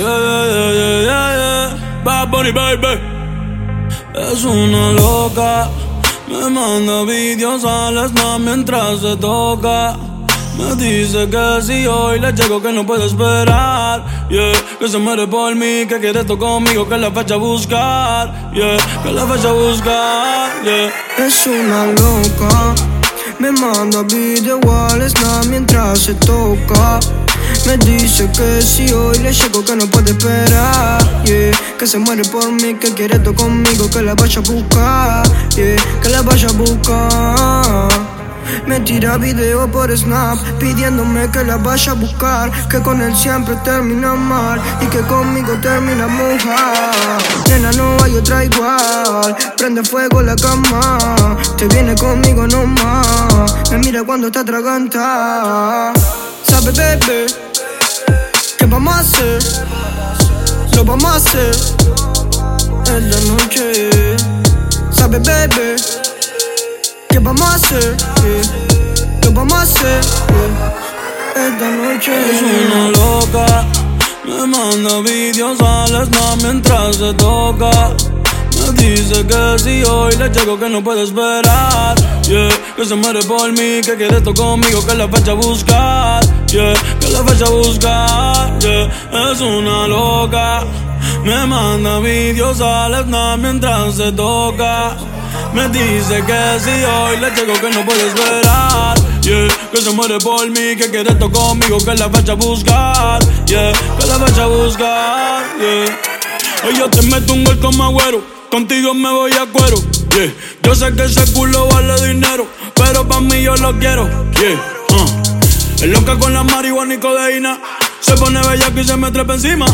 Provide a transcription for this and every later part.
Yeah, yeah, yeah, yeah, yeah. Bad Bunny, baby. Es una loca. Me manda videos al snap mientras se toca. Me dice que si hoy le llego que no puede esperar, yeah. Que se muere por mí, que quiere esto conmigo, que la vaya a buscar, yeah. Que la vaya a buscar, yeah. Es una loca, me manda video al snap mientras se toca. Me dice que si hoy le llego que no puede esperar, yeah. Que se muere por mí, que quiere esto conmigo, que la vaya a buscar, yeah. Que la vaya a buscar. Me tira video por Snap pidiéndome que la vaya a buscar. Que con él siempre termina mal y que conmigo termina mojar. Nena, no hay otra igual. Prende fuego la cama. Te viene conmigo nomás. Me mira cuando está atraganta. Sabe, bebé, ¿qué vamos a hacer? Lo vamos a hacer en la noche. Sabe, bebé. ¿Qué vamos a hacer? ¿Qué vamos a hacer? Esta noche es una loca. Me manda videos al snap mientras se toca. Me dice que si hoy le llego que no puede esperar. Yeah, que se muere por mí, que quiere esto conmigo, que la vaya a buscar. Yeah, que la vaya a buscar. Yeah, es una loca. Me manda videos al snap mientras se toca. Me dice que si hoy le llego que no puede esperar. Yeah, que se muere por mí, que quiere esto conmigo, que la vaya a buscar. Yeah, que la vaya a buscar. Yeah. Hoy yo te meto un gol como agüero, contigo me voy a cuero. Yeah, yo sé que ese culo vale dinero, pero pa' mí yo lo quiero. Yeah, uh. Es loca con la marihuana y codeína. Se pone bella y se me trepa encima.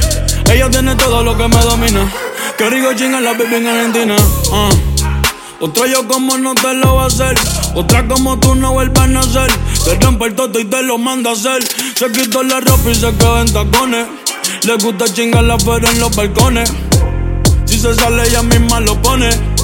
Ella tiene todo lo que me domina. Que rico chinga la baby en Argentina. Uh. Otra yo como no te lo va a hacer. Otra como tú no vuelvas a nacer. Te rompe el toto y te lo manda a hacer. Se quitó la ropa y se queda en tacones. Le gusta chingarla pero en los balcones. Si se sale ella misma lo pone.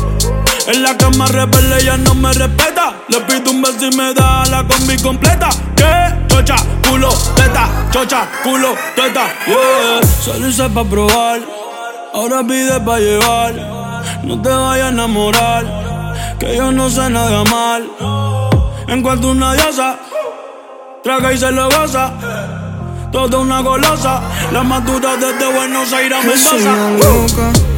En la cama rebelde ella no me respeta. Le pido un beso y me da la combi completa. ¿Qué? Chocha, culo, teta, chocha, culo, teta. Yeah. Solo hice pa' probar. Ahora pide pa' llevar. No te vayas a enamorar, que yo no sé nada mal. En cuanto una diosa, traga y se lo goza. Toda una golosa, la más dura desde Buenos Aires a Es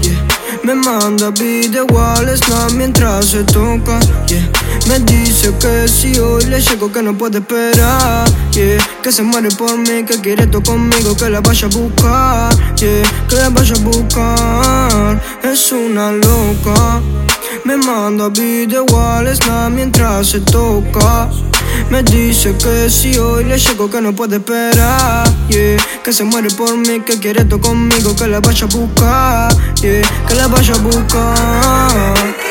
Me manda video al snap mientras se toca, yeah. Me dice que si hoy le llego que no puede esperar, yeah. Que se muere por mí, que quiere esto conmigo, que la vaya a buscar, yeah. Que la vaya a buscar. Es una loca. Me manda video al snap mientras se toca. Me dice que si hoy le llego que no puede esperar, yeah. Que se muere por mí, que quiere esto conmigo, que la vaya a buscar, yeah. Que la vaya a buscar.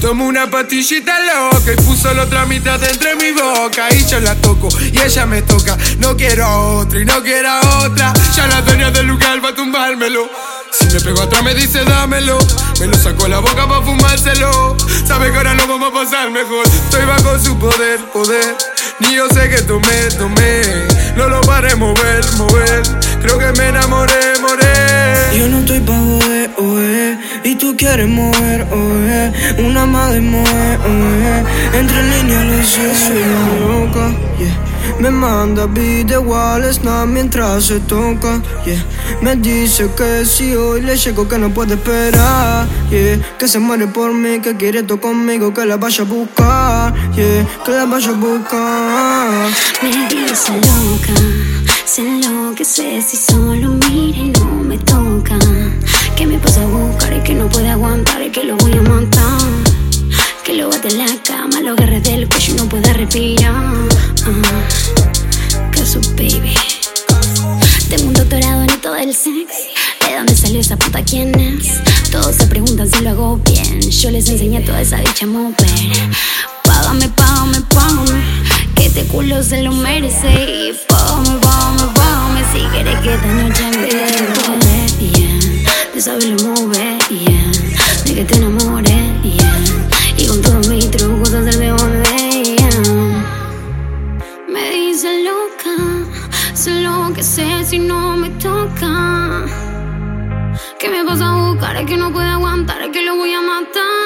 Tomo una pastillita loca y puso la otra mitad entre mi boca y yo la toco y ella me toca. No quiero a otra y no quiero otra. Ya la dueña del lugar va a tumbármelo. Si me pego atrás me dice dámelo. Me lo sacó la boca para fumárselo. Sabe que ahora lo vamos a pasar mejor. Estoy bajo su poder, poder. Ni yo sé que tomé, tomé. No lo paré mover, mover. Creo que quieres mover, oe, una madre mover, oe, entre líneas lo sé, soy una loca, yeah. Me manda video al snap mientras se toca, yeah. Me dice que si hoy le llego que no puede esperar, yeah. Que se muere por mí, que quiere esto conmigo, que la vaya a buscar, yeah. Que la vaya a buscar. Me dice loca, se enloquece si solo mira y no me toca. Sex. ¿De dónde salió esa puta? ¿Quién es? Todos se preguntan si lo hago bien. Yo les enseñé toda esa dicha mover. Págame, págame, págame. Que este culo se lo merece. Y págame, págame, págame. Si quieres que esta noche me bien. De saberlo mover bien. De que te enamore bien. Me vas a buscar? Es que no puede aguantar, que lo voy a matar.